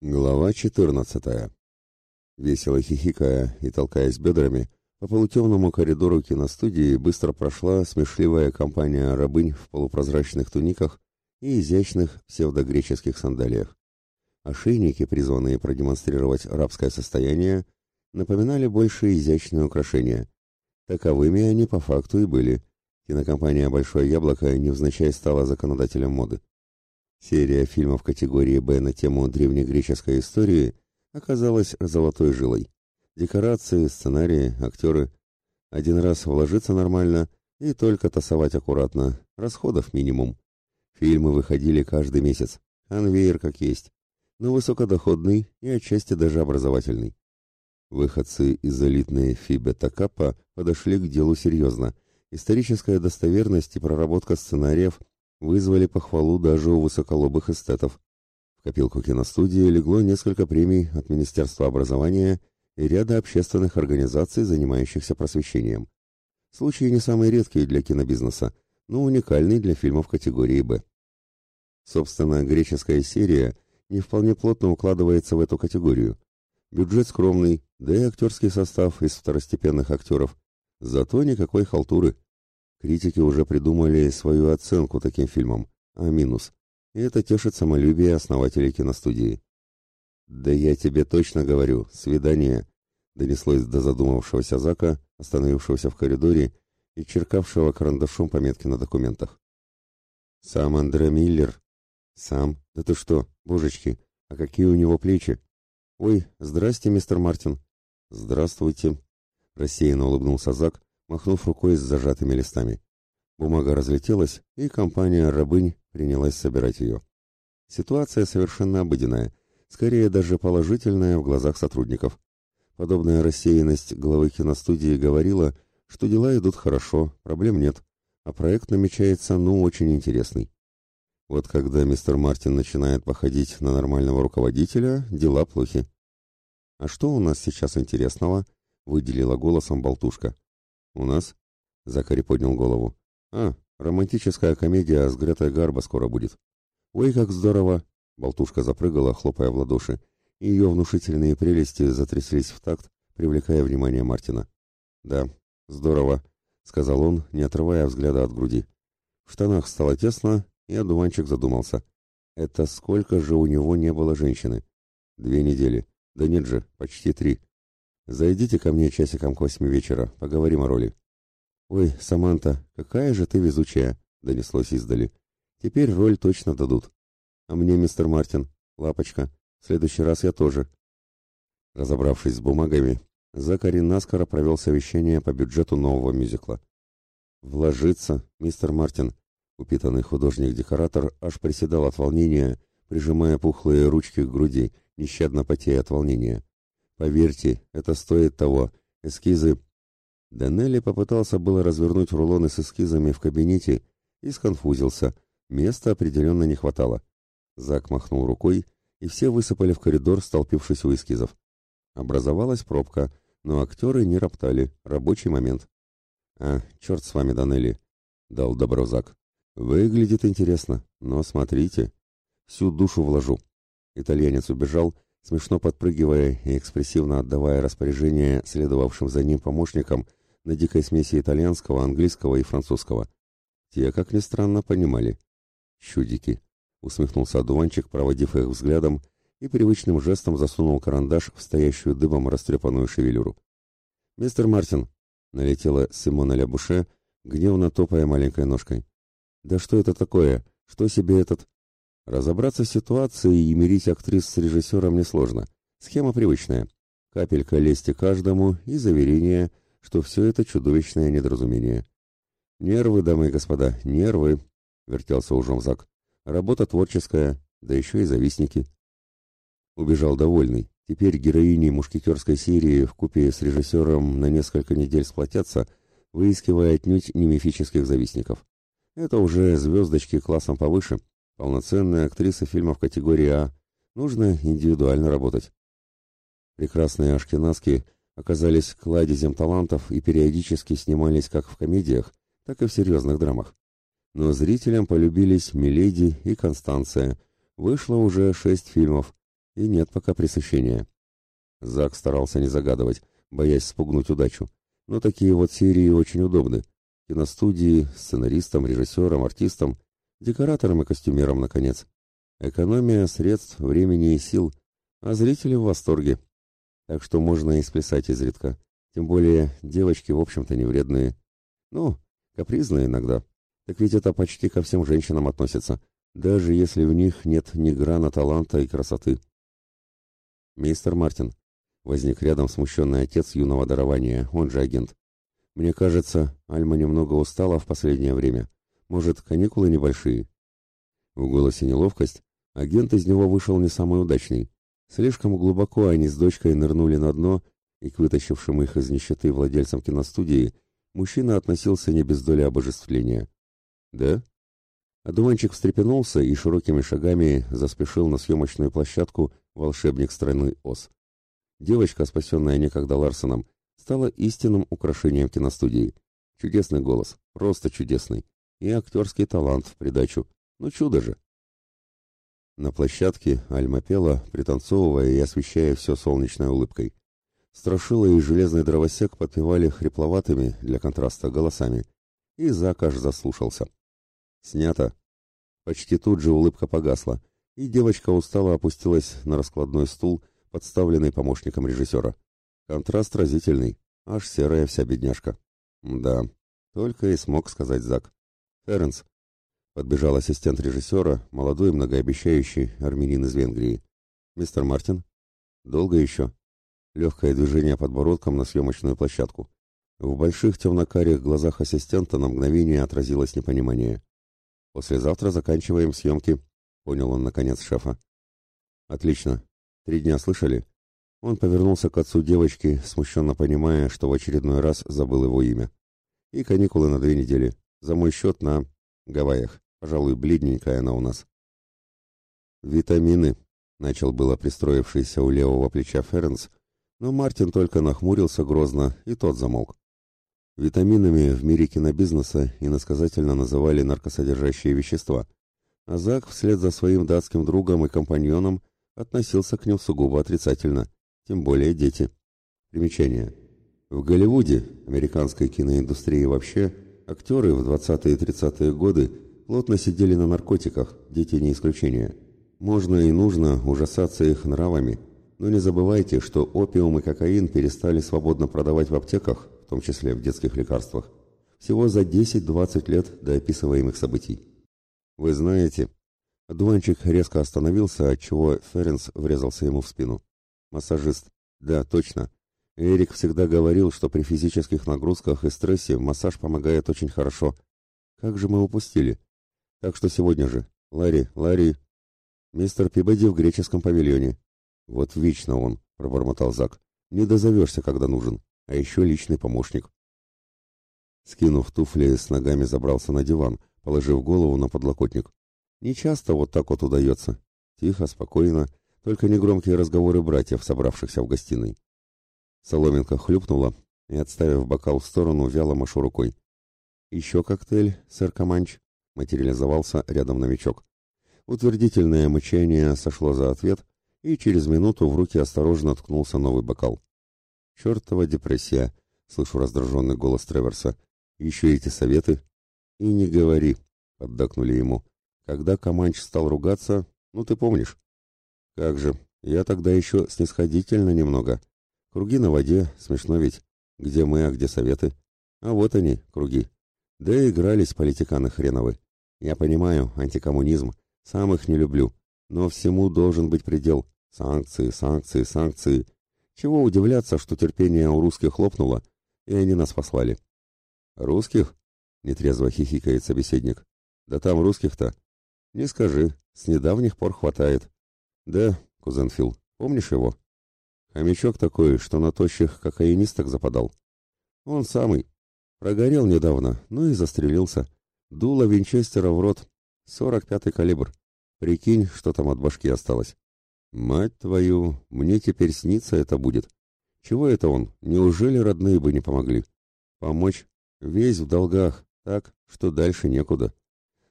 Глава 14. Весело хихикая и толкаясь бедрами, по полутемному коридору киностудии быстро прошла смешливая компания рабынь в полупрозрачных туниках и изящных псевдогреческих сандалиях. Ошейники, призванные продемонстрировать рабское состояние, напоминали больше изящные украшения. Таковыми они по факту и были. Кинокомпания «Большое яблоко» невзначай стала законодателем моды. Серия фильмов категории «Б» на тему древнегреческой истории оказалась золотой жилой. Декорации, сценарии, актеры. Один раз вложиться нормально и только тасовать аккуратно. Расходов минимум. Фильмы выходили каждый месяц. Конвейер как есть. Но высокодоходный и отчасти даже образовательный. Выходцы из элитной Фибета Каппа подошли к делу серьезно. Историческая достоверность и проработка сценариев вызвали похвалу даже у высоколобых эстетов. В копилку киностудии легло несколько премий от Министерства образования и ряда общественных организаций, занимающихся просвещением. Случаи не самые редкие для кинобизнеса, но уникальные для фильмов категории «Б». Собственно, греческая серия не вполне плотно укладывается в эту категорию. Бюджет скромный, да и актерский состав из второстепенных актеров. Зато никакой халтуры – Критики уже придумали свою оценку таким фильмам, а минус. И это тешит самолюбие основателей киностудии. «Да я тебе точно говорю, свидание!» донеслось до задумавшегося Зака, остановившегося в коридоре и черкавшего карандашом пометки на документах. «Сам Андре Миллер?» «Сам? Да ты что, божечки, а какие у него плечи?» «Ой, здрасте, мистер Мартин!» «Здравствуйте!» Рассеянно улыбнулся Зак, махнув рукой с зажатыми листами. Бумага разлетелась, и компания «Рабынь» принялась собирать ее. Ситуация совершенно обыденная, скорее даже положительная в глазах сотрудников. Подобная рассеянность главы киностудии говорила, что дела идут хорошо, проблем нет, а проект намечается ну очень интересный. Вот когда мистер Мартин начинает походить на нормального руководителя, дела плохи. «А что у нас сейчас интересного?» — выделила голосом болтушка. «У нас?» — Закари поднял голову. «А, романтическая комедия с Гретой Гарбо скоро будет». «Ой, как здорово!» — болтушка запрыгала, хлопая в ладоши, и ее внушительные прелести затряслись в такт, привлекая внимание Мартина. «Да, здорово», — сказал он, не отрывая взгляда от груди. В штанах стало тесно, и одуванчик задумался. «Это сколько же у него не было женщины?» «Две недели. Да нет же, почти три. Зайдите ко мне часиком к восьми вечера, поговорим о роли. Ой, Саманта, какая же ты везучая, донеслось издали. Теперь роль точно дадут. А мне, мистер Мартин, лапочка, в следующий раз я тоже. Разобравшись с бумагами, Закари наскоро провел совещание по бюджету нового мюзикла. «Вложиться, мистер Мартин!» Упитанный художник-декоратор аж приседал от волнения, прижимая пухлые ручки к груди, нещадно потея от волнения. Поверьте, это стоит того. Эскизы...» Данелли попытался было развернуть рулоны с эскизами в кабинете и сконфузился. Места определенно не хватало. Зак махнул рукой, и все высыпали в коридор, столпившись у эскизов. Образовалась пробка, но актеры не роптали. Рабочий момент. «А, черт с вами, Данелли!» — дал добро Зак. «Выглядит интересно, но смотрите. Всю душу вложу». Итальянец убежал, — смешно подпрыгивая и экспрессивно отдавая распоряжение следовавшим за ним помощникам на дикой смеси итальянского, английского и французского. Те, как ни странно, понимали. «Чудики!» — усмехнулся одуванчик, проводив их взглядом, и привычным жестом засунул карандаш в стоящую дыбом растрепанную шевелюру. «Мистер Мартин!» — налетела Симона Лябуше, гневно топая маленькой ножкой. «Да что это такое? Что себе этот...» Разобраться в ситуации и мирить актрис с режиссером несложно. Схема привычная. Капелька лести каждому и заверение, что все это чудовищное недоразумение. «Нервы, дамы и господа, нервы!» — вертелся ужом Зак. «Работа творческая, да еще и завистники». Убежал довольный. Теперь героини мушкетерской серии в купе с режиссером на несколько недель сплотятся, выискивая отнюдь не мифических завистников. Это уже звездочки классом повыше, Полноценная актриса фильмов категории А. Нужно индивидуально работать. Прекрасные ашкенаски оказались кладезем талантов и периодически снимались как в комедиях, так и в серьезных драмах. Но зрителям полюбились «Миледи» и «Констанция». Вышло уже шесть фильмов, и нет пока пресыщения. Зак старался не загадывать, боясь спугнуть удачу. Но такие вот серии очень удобны. Киностудии, сценаристам, режиссерам, артистам, декораторам и костюмерам, наконец. Экономия средств, времени и сил, а зрители в восторге. Так что можно и сплясать изредка. Тем более девочки, в общем-то, не вредные. Ну, капризные иногда. Так ведь это почти ко всем женщинам относится, даже если в них нет ни грана таланта и красоты. Мистер Мартин. Возник рядом смущенный отец юного дарования, он же агент. Мне кажется, Альма немного устала в последнее время. Может, каникулы небольшие? В голосе неловкость. Агент из него вышел не самый удачный. Слишком глубоко они с дочкой нырнули на дно, и к вытащившим их из нищеты владельцам киностудии мужчина относился не без доли обожествления. «Да?» Одуванчик встрепенулся и широкими шагами заспешил на съемочную площадку волшебник страны Оз. Девочка, спасенная некогда Ларсоном, стала истинным украшением киностудии. Чудесный голос, просто чудесный. И актерский талант в придачу. Ну чудо же! На площадке Альма пела, пританцовывая и освещая все солнечной улыбкой. Страшила и железный дровосек подпевали хрипловатыми, для контраста, голосами. И Зак аж заслушался. «Снято!» Почти тут же улыбка погасла, и девочка устало опустилась на раскладной стул, подставленный помощником режиссера. Контраст разительный, аж серая вся бедняжка. Да, только и смог сказать Зак. «Ференс!» Подбежал ассистент режиссера, молодой многообещающий армянин из Венгрии. «Мистер Мартин?» «Долго еще?» Легкое движение подбородком на съемочную площадку. В больших темно-карих глазах ассистента на мгновение отразилось непонимание. «Послезавтра заканчиваем съемки», — понял он наконец шефа. «Отлично. Три дня слышали?» Он повернулся к отцу девочки, смущенно понимая, что в очередной раз забыл его имя. «И каникулы на две недели. За мой счет на Гавайях. Пожалуй, бледненькая она у нас». «Витамины», — начал было пристроившийся у левого плеча Ференс, но Мартин только нахмурился грозно, и тот замолк. Витаминами в мире кинобизнеса иносказательно называли наркосодержащие вещества, а Зак вслед за своим датским другом и компаньоном относился к ним сугубо отрицательно, тем более дети. Примечание. В Голливуде, американской киноиндустрии вообще, актеры в 20-е и 30-е годы плотно сидели на наркотиках, дети не исключение. Можно и нужно ужасаться их нравами – но не забывайте, что опиум и кокаин перестали свободно продавать в аптеках, в том числе в детских лекарствах, всего за 10-20 лет до описываемых событий. Вы знаете, Дуанчик резко остановился, отчего Ференс врезался ему в спину. Массажист. Да, точно. Эрик всегда говорил, что при физических нагрузках и стрессе массаж помогает очень хорошо. Как же мы упустили? Так что сегодня же. Ларри, Ларри. Мистер Пибоди в греческом павильоне. «Вот вечно он», — пробормотал Зак. «Не дозовешься, когда нужен. А еще личный помощник». Скинув туфли, с ногами забрался на диван, положив голову на подлокотник. Не часто вот так вот удается. Тихо, спокойно, только негромкие разговоры братьев, собравшихся в гостиной. Соломинка хлюпнула и, отставив бокал в сторону, вяло машу рукой. «Еще коктейль, сэр Каманч», — материализовался рядом новичок. Утвердительное мычание сошло за ответ, и через минуту в руки осторожно ткнулся новый бокал. «Чертова депрессия!» — слышу раздраженный голос Треверса. «Еще эти советы?» «И не говори!» — поддакнули ему. «Когда Каманч стал ругаться, ну ты помнишь?» «Как же, я тогда еще снисходительно немного. Круги на воде, смешно ведь. Где мы, а где советы? А вот они, круги. Да игрались политиканы хреновы. Я понимаю, антикоммунизм, сам их не люблю. Но всему должен быть предел. Санкции, санкции, санкции. Чего удивляться, что терпение у русских лопнуло, и они нас послали. Русских? Нетрезво хихикает собеседник. Да там русских-то. Не скажи, с недавних пор хватает. Да, кузен Фил, помнишь его? Хомячок такой, что на тощих кокаинисток западал. Он самый. Прогорел недавно, ну и застрелился. Дуло Винчестера в рот. Сорок пятый калибр. Прикинь, что там от башки осталось. Мать твою, мне теперь снится это будет. Чего это он? Неужели родные бы не помогли? Помочь? Весь в долгах, так, что дальше некуда.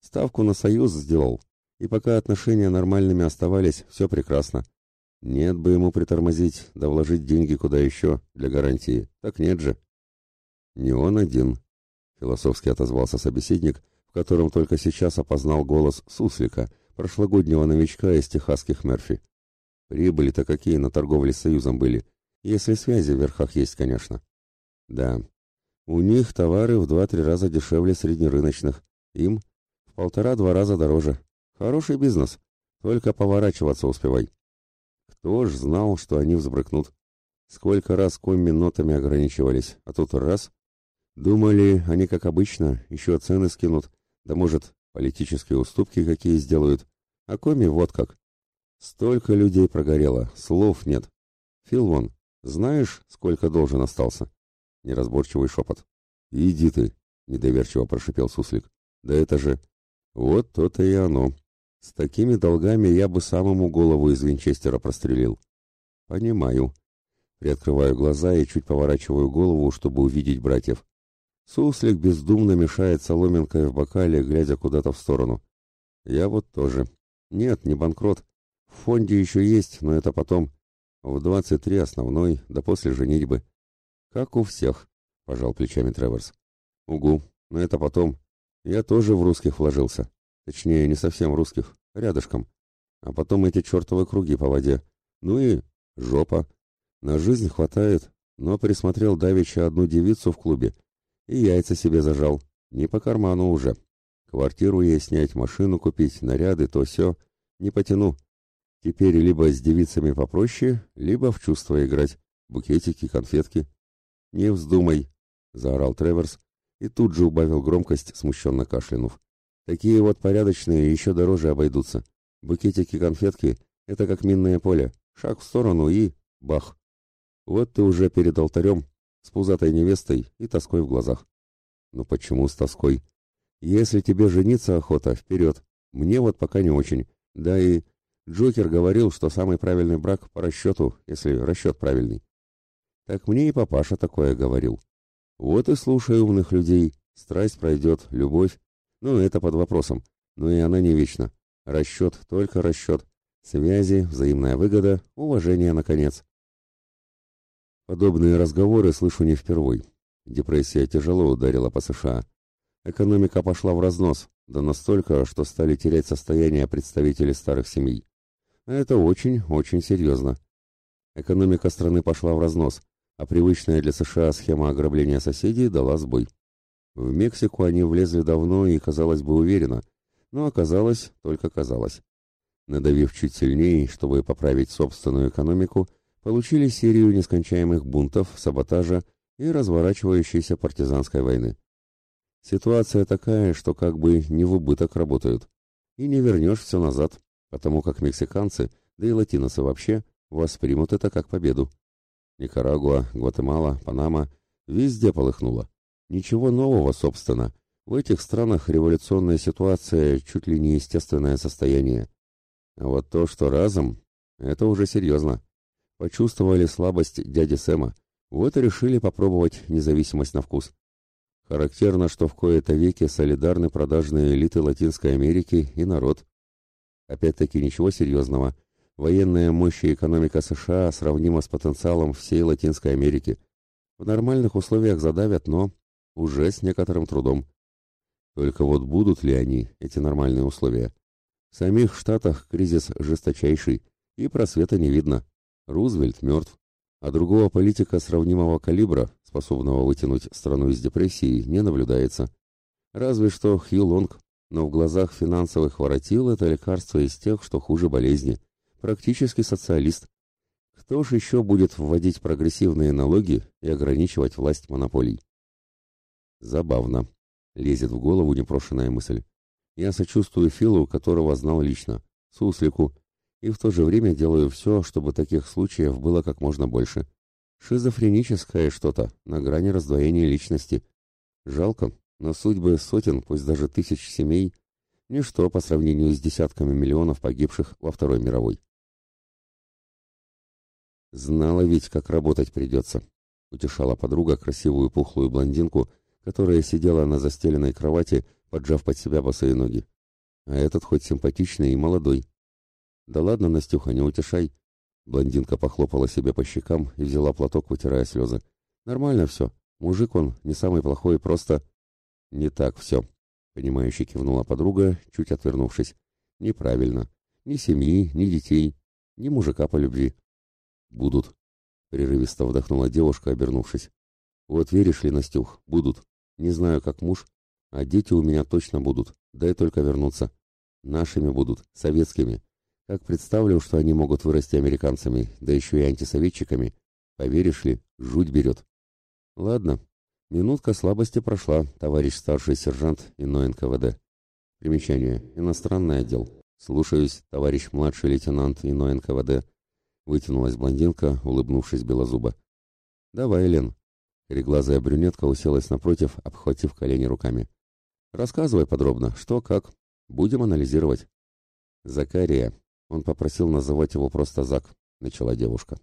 Ставку на союз сделал, и пока отношения нормальными оставались, все прекрасно. Нет бы ему притормозить, да вложить деньги куда еще, для гарантии. Так нет же. Не он один, философски отозвался собеседник, в котором только сейчас опознал голос Суслика, прошлогоднего новичка из техасских Мерфи. Прибыли-то какие на торговле с Союзом были, если связи в верхах есть, конечно. Да, у них товары в два-три раза дешевле среднерыночных, им в полтора-два раза дороже. Хороший бизнес, только поворачиваться успевай. Кто ж знал, что они взбрыкнут? Сколько раз коми нотами ограничивались, а тут раз. Думали, они, как обычно, еще цены скинут, да, может, политические уступки какие сделают. А коми вот как. Столько людей прогорело, слов нет. Фил вон, знаешь, сколько должен остался? Неразборчивый шепот. Иди ты, недоверчиво прошипел суслик. Да это же... Вот то-то и оно. С такими долгами я бы самому голову из винчестера прострелил. Понимаю. Приоткрываю глаза и чуть поворачиваю голову, чтобы увидеть братьев. Суслик бездумно мешает соломинкой в бокале, глядя куда-то в сторону. Я вот тоже. Нет, не банкрот. В фонде еще есть, но это потом. В двадцать три основной, да после женитьбы. Как у всех, пожал плечами Треворс. Угу, но это потом. Я тоже в русских вложился. Точнее, не совсем русских, рядышком. А потом эти чертовы круги по воде. Ну и жопа. На жизнь хватает, но присмотрел давеча одну девицу в клубе. И яйца себе зажал. Не по карману уже. Квартиру ей снять, машину купить, наряды, то все. Не потяну. Теперь либо с девицами попроще, либо в чувства играть. Букетики, конфетки. «Не вздумай!» — заорал Треворс и тут же убавил громкость, смущенно кашлянув. Такие вот порядочные еще дороже обойдутся. Букетики-конфетки — это как минное поле. Шаг в сторону и... бах! Вот ты уже перед алтарем, с пузатой невестой и тоской в глазах. Ну почему с тоской? Если тебе жениться охота, вперед. Мне вот пока не очень. Да и... Джокер говорил, что самый правильный брак по расчету, если расчет правильный. Так мне и папаша такое говорил. Вот и слушай умных людей. Страсть пройдет, любовь, ну, это под вопросом. Но и она не вечна. Расчет, только расчет. Связи, взаимная выгода, уважение, наконец. Подобные разговоры слышу не впервой. Депрессия тяжело ударила по США. Экономика пошла в разнос, да настолько, что стали терять состояние представители старых семей. А это очень-очень серьезно. Экономика страны пошла в разнос, а привычная для США схема ограбления соседей дала сбой. В Мексику они влезли давно и, казалось бы, уверенно, но оказалось, только казалось. Надавив чуть сильнее, чтобы поправить собственную экономику, получили серию нескончаемых бунтов, саботажа и разворачивающейся партизанской войны. Ситуация такая, что как бы не в убыток работают. И не вернешь все назад, потому как мексиканцы, да и латиносы вообще, воспримут это как победу. Никарагуа, Гватемала, Панама – везде полыхнуло. Ничего нового, собственно. В этих странах революционная ситуация чуть ли не естественное состояние. А вот то, что разом, это уже серьезно. Почувствовали слабость дяди Сэма, вот и решили попробовать независимость на вкус. Характерно, что в кои-то веки солидарны продажные элиты Латинской Америки и народ. Опять-таки ничего серьезного. Военная мощь и экономика США сравнима с потенциалом всей Латинской Америки. В нормальных условиях задавят, но уже с некоторым трудом. Только вот будут ли они, эти нормальные условия? В самих Штатах кризис жесточайший, и просвета не видно. Рузвельт мертв, а другого политика сравнимого калибра, способного вытянуть страну из депрессии, не наблюдается. Разве что Хью Лонг, но в глазах финансовых воротил это лекарство из тех, что хуже болезни. Практически социалист. Кто ж еще будет вводить прогрессивные налоги и ограничивать власть монополий? Забавно. Лезет в голову непрошенная мысль. Я сочувствую Филу, которого знал лично, Суслику, и в то же время делаю все, чтобы таких случаев было как можно больше. Шизофреническое что-то, на грани раздвоения личности. Жалко, но судьбы сотен, пусть даже тысяч семей, ничто по сравнению с десятками миллионов погибших во Второй мировой. Знала ведь, как работать придется, утешала подруга красивую пухлую блондинку, которая сидела на застеленной кровати, поджав под себя босые ноги. А этот хоть симпатичный и молодой. Да ладно, Настюха, не утешай. Блондинка похлопала себе по щекам и взяла платок, вытирая слезы. Нормально все. Мужик он не самый плохой, просто... Не так все. Понимающе кивнула подруга, чуть отвернувшись. Неправильно. Ни семьи, ни детей, ни мужика по любви. Будут. Прерывисто вдохнула девушка, обернувшись. Вот веришь ли, Настюх, будут. Не знаю, как муж, а дети у меня точно будут. Дай только вернуться. Нашими будут, советскими. Как представлю, что они могут вырасти американцами, да еще и антисоветчиками, поверишь ли, жуть берет. Ладно, минутка слабости прошла, товарищ старший сержант иной НКВД. Примечание. Иностранный отдел. Слушаюсь, товарищ младший лейтенант иной НКВД. Вытянулась блондинка, улыбнувшись белозубо. Давай, Лен. Кореглазая брюнетка уселась напротив, обхватив колени руками. Рассказывай подробно, что, как. Будем анализировать. Закария, он попросил называть его просто Зак, начала девушка.